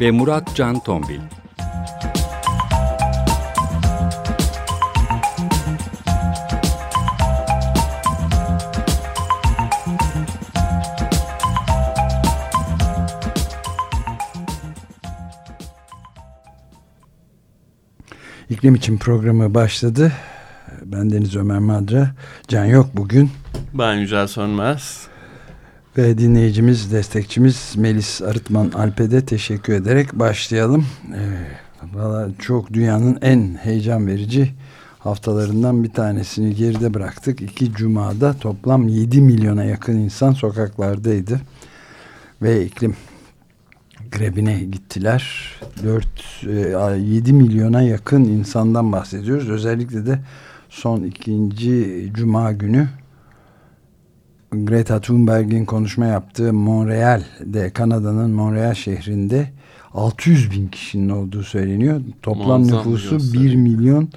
ve Murat Can Tombil. İklim için programı başladı. Ben Deniz Ömer Madra. Can yok bugün. Ben Yücel Sönmez. Ve dinleyicimiz, destekçimiz Melis Arıtman Alp'e teşekkür ederek başlayalım. Ee, Valla çok dünyanın en heyecan verici haftalarından bir tanesini geride bıraktık. İki cumada toplam 7 milyona yakın insan sokaklardaydı. Ve iklim grevine gittiler. 4 7 milyona yakın insandan bahsediyoruz. Özellikle de son ikinci cuma günü Greta Thunberg'in konuşma yaptığı Montreal'de Kanada'nın Montreal şehrinde 600 bin kişinin olduğu söyleniyor. Toplam Muazzam nüfusu bir 1 milyon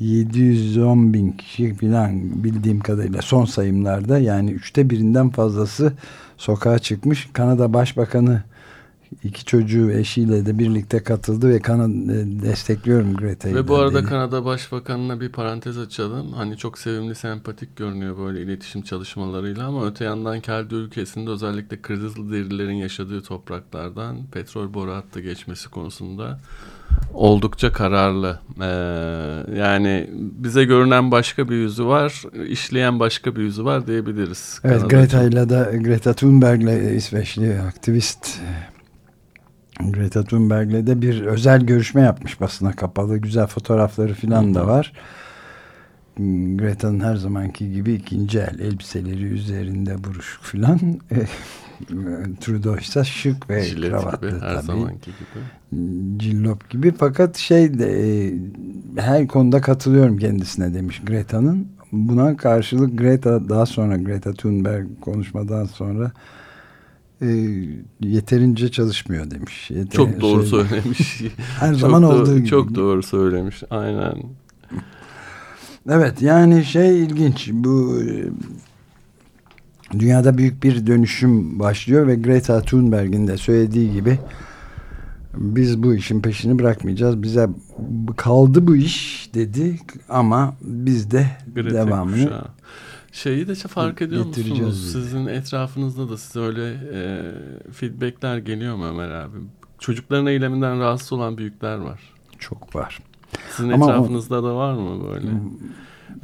710 bin kişi falan bildiğim kadarıyla son sayımlarda yani üçte birinden fazlası sokağa çıkmış. Kanada Başbakanı iki çocuğu eşiyle de birlikte katıldı ve Kanada destekliyorum Greta'yı. Ve bu da arada dedi. Kanada Başbakanı'na bir parantez açalım. Hani çok sevimli, sempatik görünüyor böyle iletişim çalışmalarıyla ama öte yandan kendi ülkesinde özellikle Kızılderililerin yaşadığı topraklardan petrol boru hattı geçmesi konusunda oldukça kararlı. Ee, yani bize görünen başka bir yüzü var, işleyen başka bir yüzü var diyebiliriz. Evet Greta ile de Greta Thunberg'le İsveçli aktivist Greta Thunberg'le de bir özel görüşme yapmış basına kapalı. Güzel fotoğrafları falan da var. Greta'nın her zamanki gibi ikinci el elbiseleri üzerinde buruşuk filan. Trudeau ise şık ve Jilet kravatlı gibi, her tabii. zamanki gibi. Cillop gibi fakat şey de e, her konuda katılıyorum kendisine demiş Greta'nın. Buna karşılık Greta daha sonra Greta Thunberg konuşmadan sonra e, yeterince çalışmıyor demiş. Yeter- Çok doğru şey- söylemiş. Her Çok zaman olduğu gibi. Çok doğru söylemiş. Aynen. Evet yani şey ilginç bu e, dünyada büyük bir dönüşüm başlıyor ve Greta Thunberg'in de söylediği gibi biz bu işin peşini bırakmayacağız. Bize kaldı bu iş dedi ama biz de Greta devamını kuşağı. Şeyi de fark ediyor musunuz? dedi. Sizin etrafınızda da size öyle e, feedbackler geliyor mu Ömer abi? Çocukların eyleminden rahatsız olan büyükler var. çok var. Sizin Ama o- etrafınızda da var mı böyle?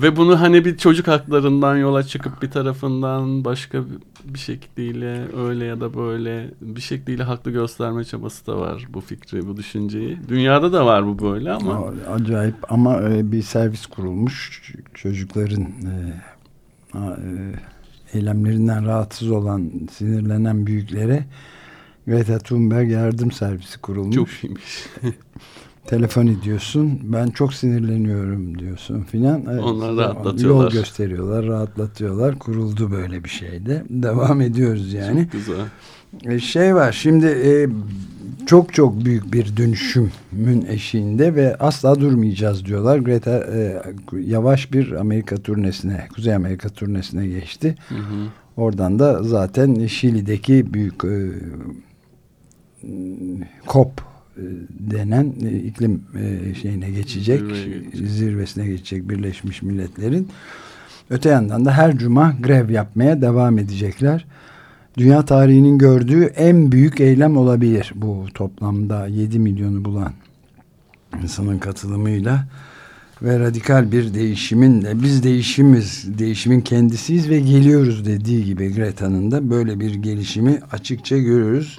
Ve bunu hani bir çocuk haklarından yola çıkıp bir tarafından başka bir şekliyle öyle ya da böyle bir şekliyle haklı gösterme çabası da var bu fikri, bu düşünceyi. Dünyada da var bu böyle ama O- Acayip ama e, bir servis kurulmuş çocukların e, eylemlerinden rahatsız olan sinirlenen büyüklere Greta Thunberg yardım servisi kurulmuş. çok iyiymiş. Telefon ediyorsun ben çok sinirleniyorum diyorsun filan. Evet, Onlar rahatlatıyorlar. Yol gösteriyorlar rahatlatıyorlar kuruldu böyle bir şeyde. Devam ediyoruz yani. Çok güzel. E, Şey var şimdi e, çok çok büyük bir dönüşümün eşiğinde ve asla durmayacağız diyorlar. Greta e, yavaş bir Amerika turnesine, Kuzey Amerika turnesine geçti. Hı hı. Oradan da zaten Şili'deki büyük e, COP e, denen e, iklim e, şeyine geçecek, geçecek. zirvesine geçecek Birleşmiş Milletler'in. Öte yandan da her cuma grev yapmaya devam edecekler. Dünya tarihinin gördüğü en büyük eylem olabilir bu toplamda 7 milyonu bulan insanın katılımıyla ve radikal bir değişimin de biz değişimiz, değişimin kendisiyiz ve geliyoruz dediği gibi Greta'nın da böyle bir gelişimi açıkça görüyoruz.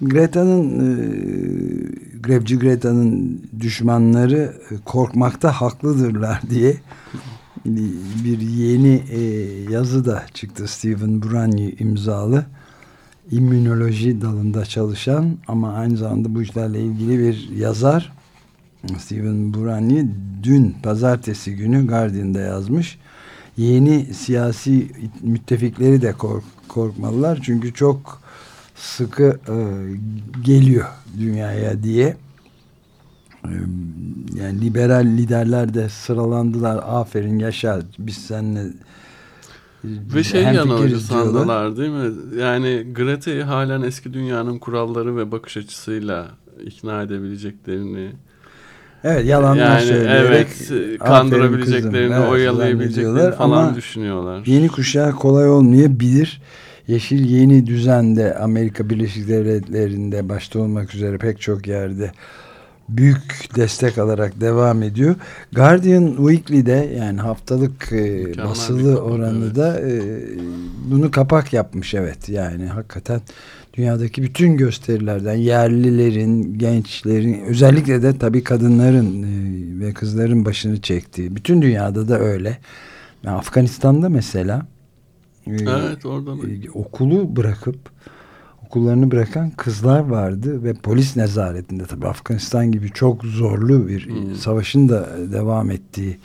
Greta'nın e, grevci Greta'nın düşmanları e, korkmakta haklıdırlar diye bir yeni e, yazı da çıktı Stephen Brany imzalı. immünoloji dalında çalışan ama aynı zamanda bu işlerle ilgili bir yazar Steven Burani dün pazartesi günü Guardian'da yazmış. Yeni siyasi müttefikleri de kork korkmalılar çünkü çok sıkı e, geliyor dünyaya diye. E, yani liberal liderler de sıralandılar. Aferin yaşa biz seninle ve şey yanılıcı sandılar değil mi? Yani Greta'yı halen eski dünyanın kuralları ve bakış açısıyla ikna edebileceklerini Evet yalanlar yani, söyleyerek evet, kandırabileceklerini, evet, oyalayabileceklerini falan ama düşünüyorlar. Yeni kuşağı kolay olmayabilir. Yeşil yeni düzende Amerika Birleşik Devletleri'nde başta olmak üzere pek çok yerde büyük destek alarak devam ediyor. Guardian Weekly'de yani haftalık e, basılı oranı evet. da e, bunu kapak yapmış evet yani hakikaten dünyadaki bütün gösterilerden yerlilerin, gençlerin özellikle de tabii kadınların e, ve kızların başını çektiği bütün dünyada da öyle. Yani Afganistan'da mesela e, evet, orada e, okulu bırakıp okullarını bırakan kızlar vardı ve polis nezaretinde tabii Afganistan gibi çok zorlu bir hmm. savaşın da devam ettiği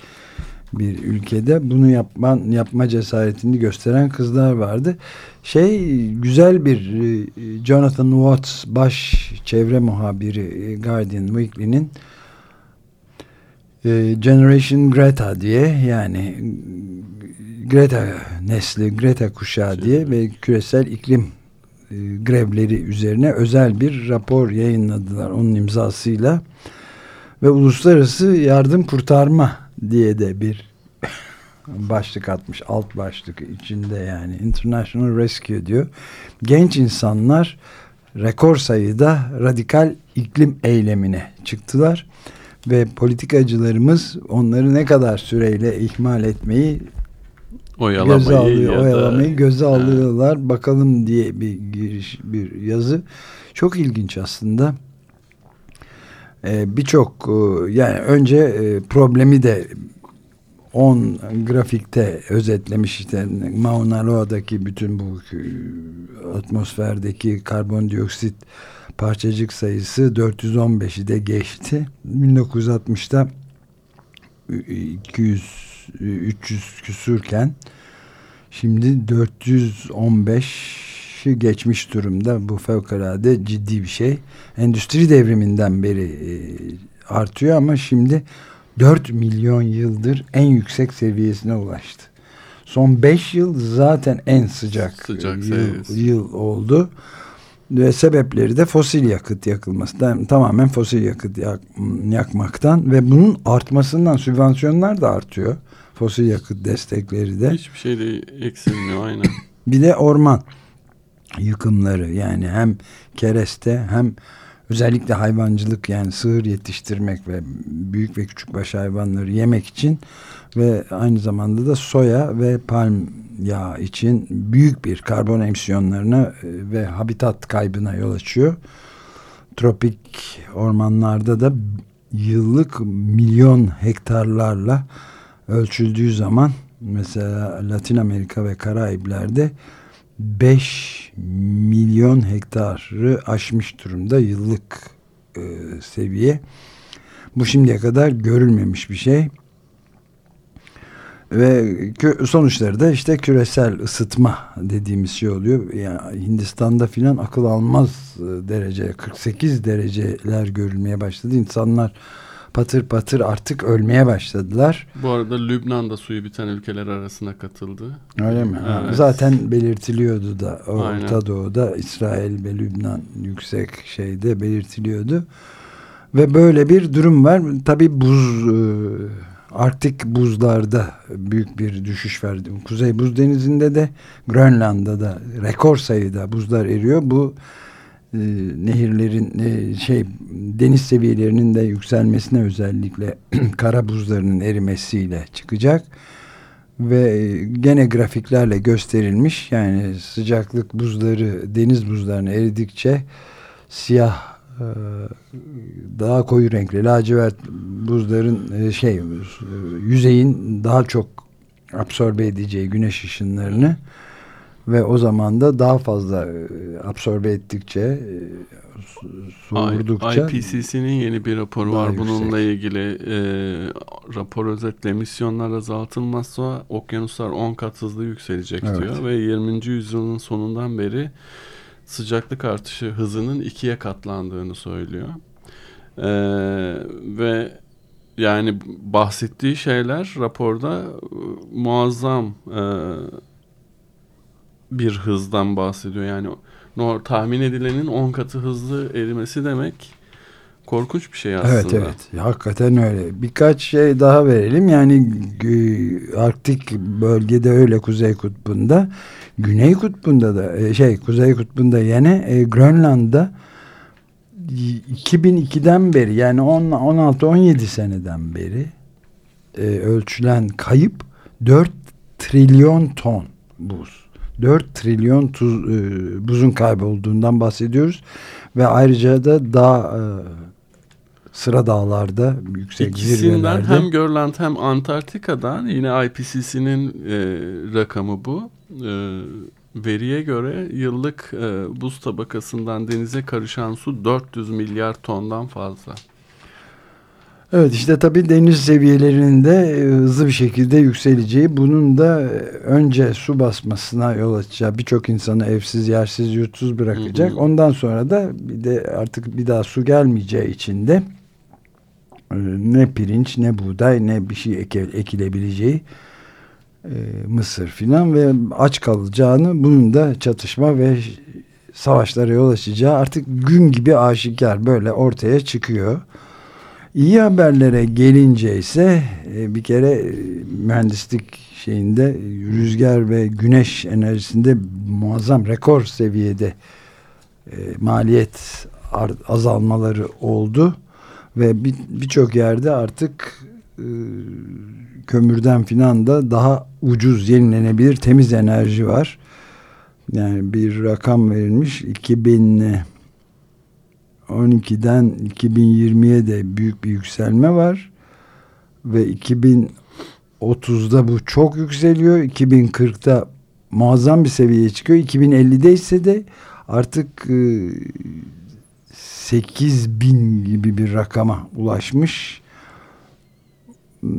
bir ülkede bunu yapman yapma cesaretini gösteren kızlar vardı. Şey güzel bir e, Jonathan Watts baş çevre muhabiri e, Guardian Weekly'nin e, Generation Greta diye yani Greta nesli Greta kuşağı diye ve küresel iklim grevleri üzerine özel bir rapor yayınladılar onun imzasıyla. Ve uluslararası yardım kurtarma diye de bir başlık atmış alt başlık içinde yani. International Rescue diyor. Genç insanlar rekor sayıda radikal iklim eylemine çıktılar. Ve politikacılarımız onları ne kadar süreyle ihmal etmeyi oyalamayı, göze alıyor, da, oyalamayı göze alıyorlar. Bakalım diye bir giriş bir yazı. Çok ilginç aslında. Ee, Birçok e, yani önce e, problemi de 10 grafikte özetlemiş işte Mauna Loa'daki bütün bu atmosferdeki karbondioksit parçacık sayısı 415'i de geçti. 1960'da 200 300 küsürken şimdi 415'i geçmiş durumda. Bu fevkalade ciddi bir şey. Endüstri devriminden beri e, artıyor ama şimdi 4 milyon yıldır en yüksek seviyesine ulaştı. Son 5 yıl zaten en sıcak, sıcak yıl, yıl oldu. Ve sebepleri de fosil yakıt yakılması. Tamamen fosil yakıt yak, yakmaktan ve bunun artmasından sübvansiyonlar da artıyor. Fosil yakıt destekleri de. Hiçbir şey de eksilmiyor aynen. Bir de orman yıkımları yani hem kereste hem özellikle hayvancılık yani sığır yetiştirmek ve büyük ve küçük baş hayvanları yemek için ve aynı zamanda da soya ve palm yağı için büyük bir karbon emisyonlarına e, ve habitat kaybına yol açıyor. Tropik ormanlarda da yıllık milyon hektarlarla ölçüldüğü zaman mesela Latin Amerika ve Karayipler'de 5 milyon hektarı aşmış durumda yıllık e, seviye. Bu şimdiye kadar görülmemiş bir şey. Ve sonuçları da işte küresel ısıtma dediğimiz şey oluyor. Yani Hindistan'da filan akıl almaz e, derece 48 dereceler görülmeye başladı. İnsanlar patır patır artık ölmeye başladılar. Bu arada Lübnan da suyu biten ülkeler arasına katıldı. Öyle mi? Evet. Zaten belirtiliyordu da Orta Aynen. Doğu'da İsrail ve Lübnan yüksek şeyde belirtiliyordu. Ve böyle bir durum var. Tabi buz e, Arktik buzlarda büyük bir düşüş verdi. Kuzey Buz Denizi'nde de Grönland'da da rekor sayıda buzlar eriyor. Bu e, nehirlerin e, şey deniz seviyelerinin de yükselmesine özellikle kara buzlarının erimesiyle çıkacak ve gene grafiklerle gösterilmiş yani sıcaklık buzları deniz buzlarını eridikçe siyah e, daha koyu renkli lacivert buzların e, şey yüzeyin daha çok absorbe edeceği güneş ışınlarını ve o zaman da daha fazla e, absorbe ettikçe e, su vurdukça IPCC'nin yeni bir raporu var yüksek. bununla ilgili e, rapor özetle emisyonlar azaltılmazsa okyanuslar 10 kat hızlı yükselecek evet. diyor ve 20. yüzyılın sonundan beri sıcaklık artışı hızının ikiye katlandığını söylüyor. Ee, ve yani bahsettiği şeyler raporda e, muazzam e, bir hızdan bahsediyor. Yani tahmin edilenin 10 katı hızlı erimesi demek korkunç bir şey aslında. Evet evet hakikaten öyle. Birkaç şey daha verelim. Yani Arktik bölgede öyle Kuzey Kutbu'nda Güney Kutbu'nda da e, şey Kuzey Kutbu'nda yine e, Grönland'da 2002'den beri yani 16-17 seneden beri e, ölçülen kayıp 4 trilyon ton buz. 4 trilyon tuz, e, buzun kaybolduğundan bahsediyoruz. Ve ayrıca da dağ e, sıra dağlarda yüksek İkisinden zirvelerde. hem Grönland hem Antarktika'dan yine IPCC'nin e, rakamı bu. E, veriye göre yıllık e, buz tabakasından denize karışan su 400 milyar tondan fazla. Evet işte tabii deniz seviyelerinin de e, hızlı bir şekilde yükseleceği bunun da e, önce su basmasına yol açacağı birçok insanı evsiz yersiz yurtsuz bırakacak. Hı hı. Ondan sonra da bir de artık bir daha su gelmeyeceği için de ne pirinç ne buğday ne bir şey ekilebileceği mısır filan ve aç kalacağını bunun da çatışma ve savaşlara yol açacağı artık gün gibi aşikar böyle ortaya çıkıyor. İyi haberlere gelince ise e, bir kere e, mühendislik şeyinde rüzgar ve güneş enerjisinde muazzam rekor seviyede e, maliyet azalmaları oldu ve birçok bir yerde artık kömürden filan da daha ucuz yenilenebilir temiz enerji var. Yani bir rakam verilmiş 2000 12'den 2020'ye de büyük bir yükselme var. Ve 2030'da bu çok yükseliyor. 2040'da muazzam bir seviyeye çıkıyor. 2050'de ise de artık 8 e, bin gibi bir rakama ulaşmış. Hmm,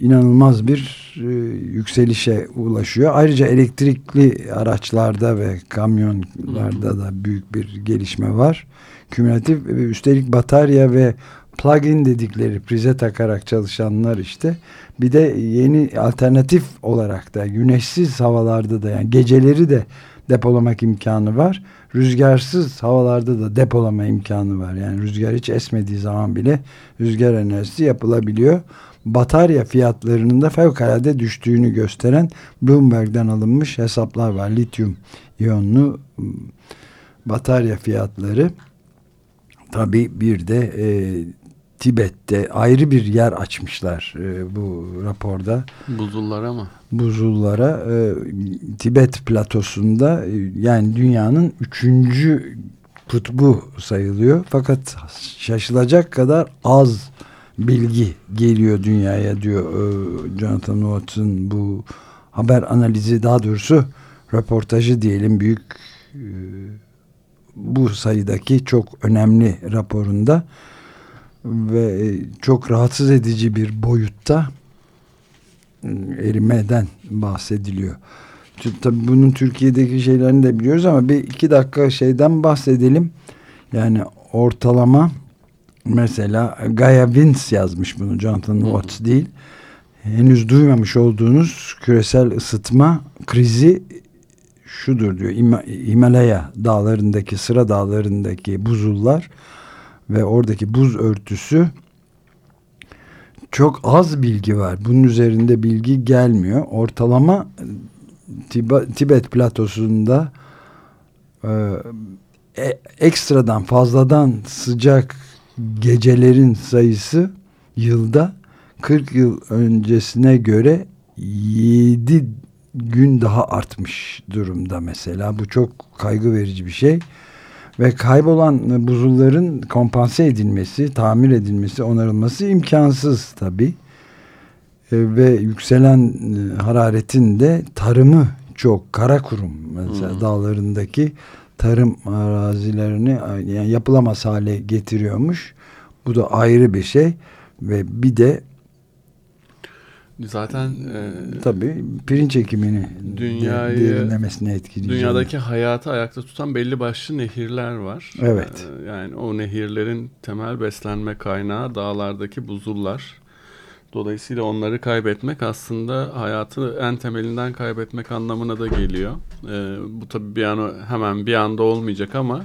inanılmaz bir e, yükselişe ulaşıyor. Ayrıca elektrikli araçlarda ve kamyonlarda da büyük bir gelişme var kümülatif üstelik batarya ve plug-in dedikleri prize takarak çalışanlar işte bir de yeni alternatif olarak da güneşsiz havalarda da yani geceleri de depolamak imkanı var. Rüzgarsız havalarda da depolama imkanı var. Yani rüzgar hiç esmediği zaman bile rüzgar enerjisi yapılabiliyor. Batarya fiyatlarının da fevkalade düştüğünü gösteren Bloomberg'den alınmış hesaplar var. Lityum iyonlu batarya fiyatları Tabi bir de e, Tibet'te ayrı bir yer açmışlar e, bu raporda. Buzullara mı? Buzullara e, Tibet platosunda e, yani dünyanın üçüncü kutbu sayılıyor. Fakat şaşılacak kadar az bilgi geliyor dünyaya diyor e, Jonathan Watson bu haber analizi daha doğrusu röportajı diyelim büyük e, bu sayıdaki çok önemli raporunda ve çok rahatsız edici bir boyutta ıı, erimeden bahsediliyor. Tabii bunun Türkiye'deki şeylerini de biliyoruz ama bir iki dakika şeyden bahsedelim. Yani ortalama mesela Gaia Vince yazmış bunu Jonathan Watts değil. Henüz duymamış olduğunuz küresel ısıtma krizi şudur diyor Himalaya dağlarındaki sıra dağlarındaki buzullar ve oradaki buz örtüsü çok az bilgi var. Bunun üzerinde bilgi gelmiyor. Ortalama Tibet platosunda e, e, ekstradan fazladan sıcak gecelerin sayısı yılda 40 yıl öncesine göre 7 gün daha artmış durumda mesela. Bu çok kaygı verici bir şey. Ve kaybolan buzulların kompanse edilmesi, tamir edilmesi, onarılması imkansız tabi. E, ve yükselen e, hararetin de tarımı birçok Karakurum mesela hmm. dağlarındaki tarım arazilerini yani yapılamaz hale getiriyormuş. Bu da ayrı bir şey ve bir de Zaten e, tabii pirinç ekimini dünyayı derinlemesine etkileyecek. Dünyadaki hayatı ayakta tutan belli başlı nehirler var. Evet. E, yani o nehirlerin temel beslenme kaynağı dağlardaki buzullar. Dolayısıyla onları kaybetmek aslında hayatı en temelinden kaybetmek anlamına da geliyor. E, bu tabii bir an hemen bir anda olmayacak ama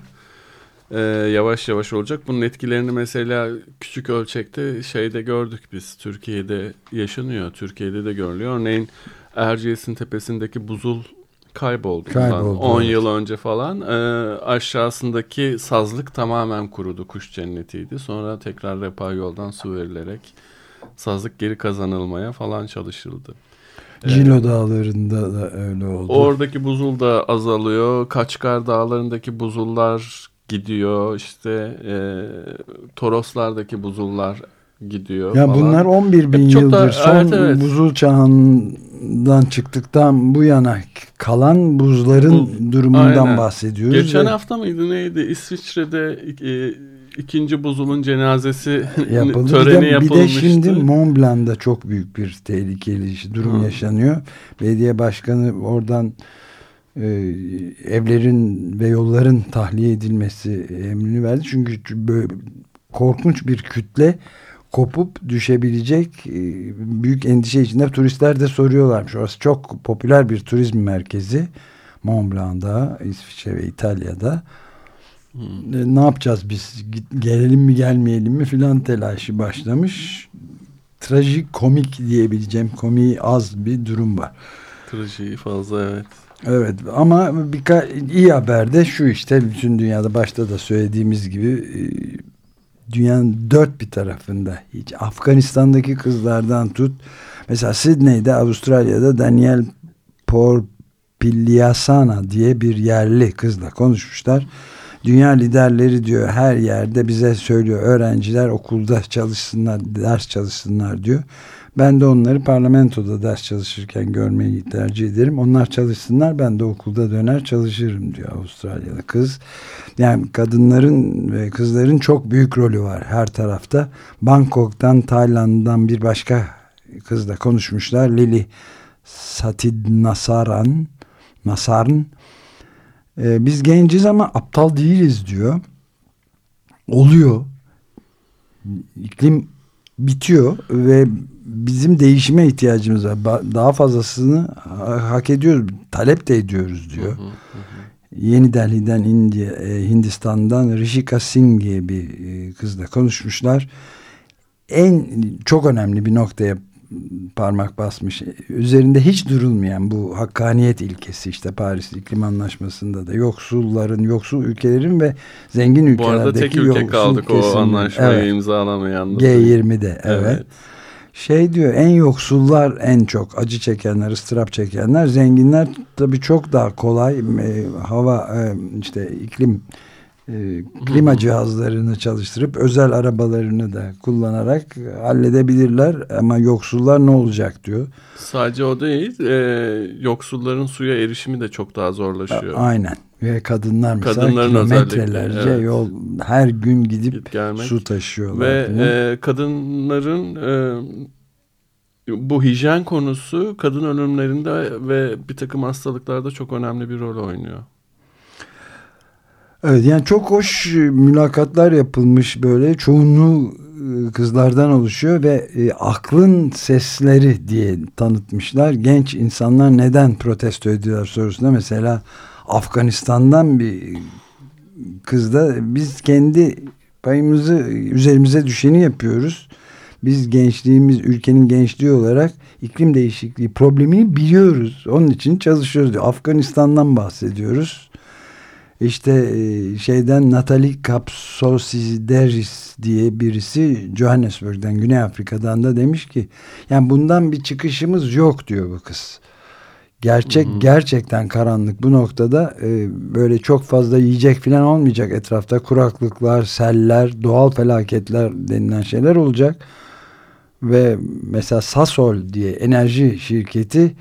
e, yavaş yavaş olacak. Bunun etkilerini mesela küçük ölçekte şeyde gördük biz. Türkiye'de yaşanıyor. Türkiye'de de görülüyor. Örneğin Erciyes'in tepesindeki buzul kayboldu. kayboldu 10 evet. yıl önce falan. E, aşağısındaki sazlık tamamen kurudu. Kuş cennetiydi. Sonra tekrar repay yoldan su verilerek sazlık geri kazanılmaya falan çalışıldı. Cilo ee, dağlarında da öyle oldu. Oradaki buzul da azalıyor. Kaçkar dağlarındaki buzullar gidiyor. İşte e, Toroslardaki buzullar gidiyor ya falan. Bunlar 11 bin Hep yıldır da, son evet, evet. buzul çağından çıktıktan bu yana kalan buzların Bu, durumundan aynen. bahsediyoruz. Geçen ve... hafta mıydı neydi İsviçre'de e, ikinci buzulun cenazesi Yapıldı. töreni bir de, yapılmıştı. Bir de şimdi Mont Blanc'da çok büyük bir tehlikeli durum Hı. yaşanıyor. Belediye başkanı oradan e, evlerin ve yolların tahliye edilmesi emrini verdi. Çünkü böyle korkunç bir kütle kopup düşebilecek e, büyük endişe içinde turistler de soruyorlarmış. Orası çok popüler bir turizm merkezi. Mont Blanc'da, İsviçre ve İtalya'da. Hmm. E, ne yapacağız biz? Gelelim mi gelmeyelim mi filan telaşı başlamış. Trajik komik diyebileceğim komiği az bir durum var. Trajiği fazla evet. Evet ama iyi haber de şu işte bütün dünyada başta da söylediğimiz gibi e, dünyanın dört bir tarafında hiç Afganistan'daki kızlardan tut mesela Sydney'de Avustralya'da Daniel Porpiliasana diye bir yerli kızla konuşmuşlar. Dünya liderleri diyor her yerde bize söylüyor öğrenciler okulda çalışsınlar ders çalışsınlar diyor. Ben de onları parlamentoda ders çalışırken görmeyi tercih ederim. Onlar çalışsınlar ben de okulda döner çalışırım diyor Avustralyalı kız. Yani kadınların ve kızların çok büyük rolü var her tarafta. Bangkok'tan, Tayland'dan bir başka kızla konuşmuşlar. Lili Satid Nasaran Nasarn ee, biz genciz ama aptal değiliz diyor. Oluyor. İklim bitiyor ve bizim değişime ihtiyacımız var. Daha fazlasını hak ediyoruz. Talep de ediyoruz diyor. Hı hı hı. Yeni Delhi'den India, e, Hindistan'dan Rishika Singh diye bir e, kızla konuşmuşlar. En çok önemli bir noktaya parmak basmış. Üzerinde hiç durulmayan bu hakkaniyet ilkesi işte Paris İklim Anlaşması'nda da yoksulların, yoksul ülkelerin ve zengin ülkelerdeki Bu arada tek ülke kaldık kesim, o anlaşmayı evet, imzalamayan. G20'de evet. evet. Şey diyor en yoksullar en çok acı çekenler, ıstırap çekenler. Zenginler tabii çok daha kolay e, hava e, işte iklim e, klima cihazlarını çalıştırıp özel arabalarını da kullanarak halledebilirler ama yoksullar ne olacak diyor. Sadece o değil e, yoksulların suya erişimi de çok daha zorlaşıyor. Aynen ve kadınlar mesela kilometrelerce evet. yol her gün gidip Git gelmek. su taşıyorlar. Ve e, kadınların e, bu hijyen konusu kadın ölümlerinde ve bir takım hastalıklarda çok önemli bir rol oynuyor. Evet yani çok hoş mülakatlar yapılmış böyle çoğunluğu e, kızlardan oluşuyor ve e, aklın sesleri diye tanıtmışlar. Genç insanlar neden protesto ediyorlar sorusunda mesela Afganistan'dan bir kızda biz kendi payımızı üzerimize düşeni yapıyoruz. Biz gençliğimiz ülkenin gençliği olarak iklim değişikliği problemini biliyoruz. Onun için çalışıyoruz diyor. Afganistan'dan bahsediyoruz işte e, şeyden Natalie Kapsosideris diye birisi Johannesburg'dan Güney Afrika'dan da demiş ki yani bundan bir çıkışımız yok diyor bu kız. Gerçek hı. gerçekten karanlık bu noktada e, böyle çok fazla yiyecek falan olmayacak etrafta kuraklıklar, seller, doğal felaketler denilen şeyler olacak ve mesela Sasol diye enerji şirketi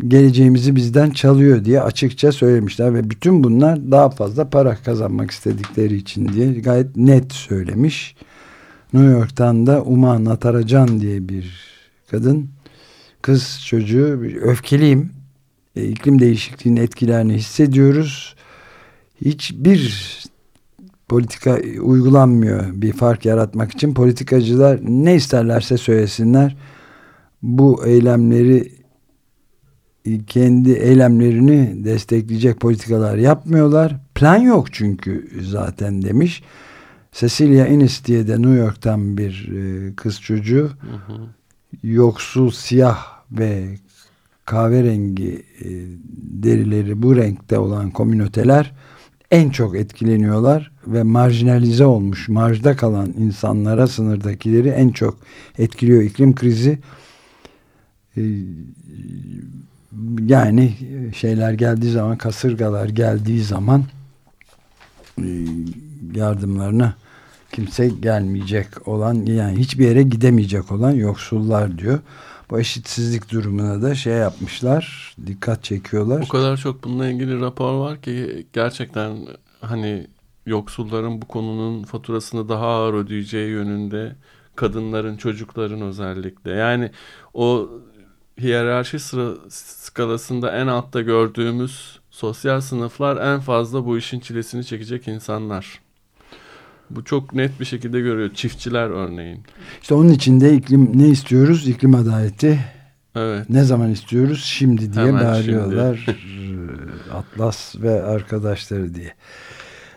geleceğimizi bizden çalıyor diye açıkça söylemişler ve bütün bunlar daha fazla para kazanmak istedikleri için diye gayet net söylemiş. New York'tan da Uma Natarajan diye bir kadın kız çocuğu öfkeliyim. E, iklim değişikliğinin etkilerini hissediyoruz. Hiçbir politika uygulanmıyor bir fark yaratmak için. Politikacılar ne isterlerse söylesinler. Bu eylemleri kendi eylemlerini destekleyecek politikalar yapmıyorlar. Plan yok çünkü zaten demiş. Cecilia Innes diye de New York'tan bir e, kız çocuğu hı hı. yoksul siyah ve kahverengi e, derileri bu renkte olan komünoteler en çok etkileniyorlar ve marjinalize olmuş, marjda kalan insanlara sınırdakileri en çok etkiliyor iklim krizi. E, yani şeyler geldiği zaman kasırgalar geldiği zaman e, yardımlarına kimse gelmeyecek olan yani hiçbir yere gidemeyecek olan yoksullar diyor. Bu eşitsizlik durumuna da şey yapmışlar dikkat çekiyorlar. O kadar çok bununla ilgili rapor var ki gerçekten hani yoksulların bu konunun faturasını daha ağır ödeyeceği yönünde kadınların çocukların özellikle yani o hiyerarşi sıra, skalasında en altta gördüğümüz sosyal sınıflar en fazla bu işin çilesini çekecek insanlar. Bu çok net bir şekilde görüyor. Çiftçiler örneğin. İşte onun içinde iklim ne istiyoruz? İklim adaleti. Evet. Ne zaman istiyoruz? Şimdi diye Hemen bağırıyorlar. Şimdi. Atlas ve arkadaşları diye.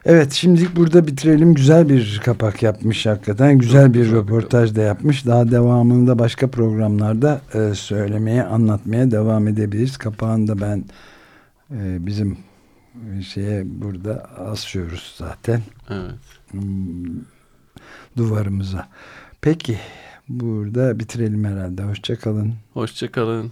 Evet şimdilik burada bitirelim. Güzel bir kapak yapmış hakikaten. Güzel bir röportaj da yapmış. Daha devamını da başka programlarda e, söylemeye, anlatmaya devam edebiliriz. Kapağını da ben e, bizim şeye burada asıyoruz zaten. Evet. Hmm, duvarımıza. Peki burada bitirelim herhalde. Hoşçakalın. Hoşçakalın.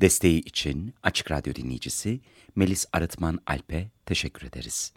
Desteği için Açık Radyo dinleyicisi Melis Arıtman Alp'e teşekkür ederiz.